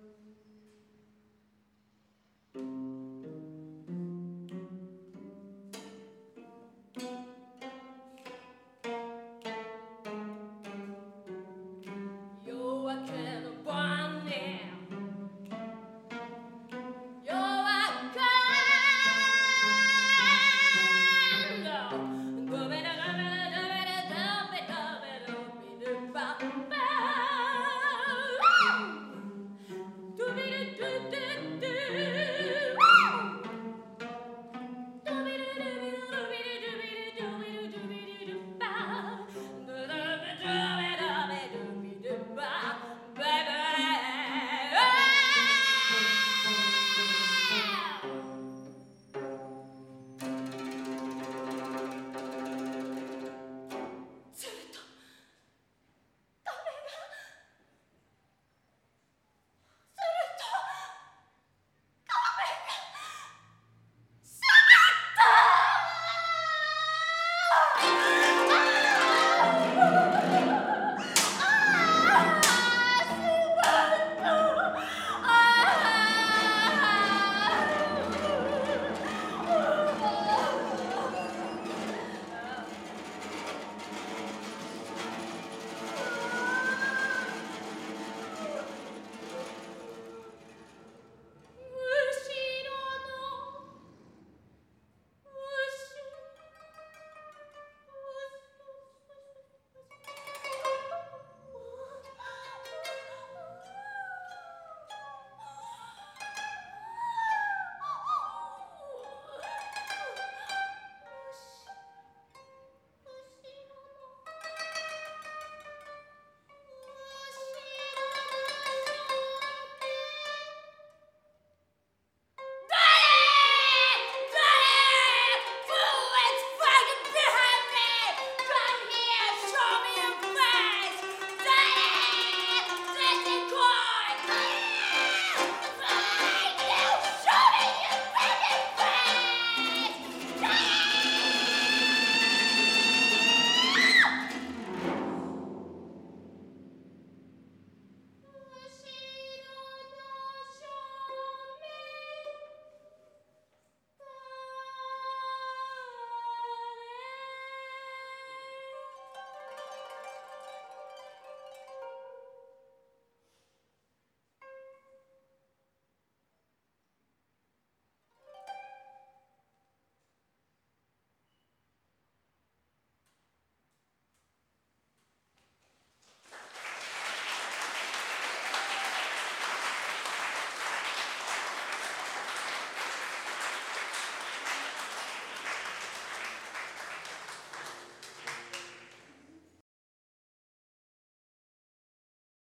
Amen.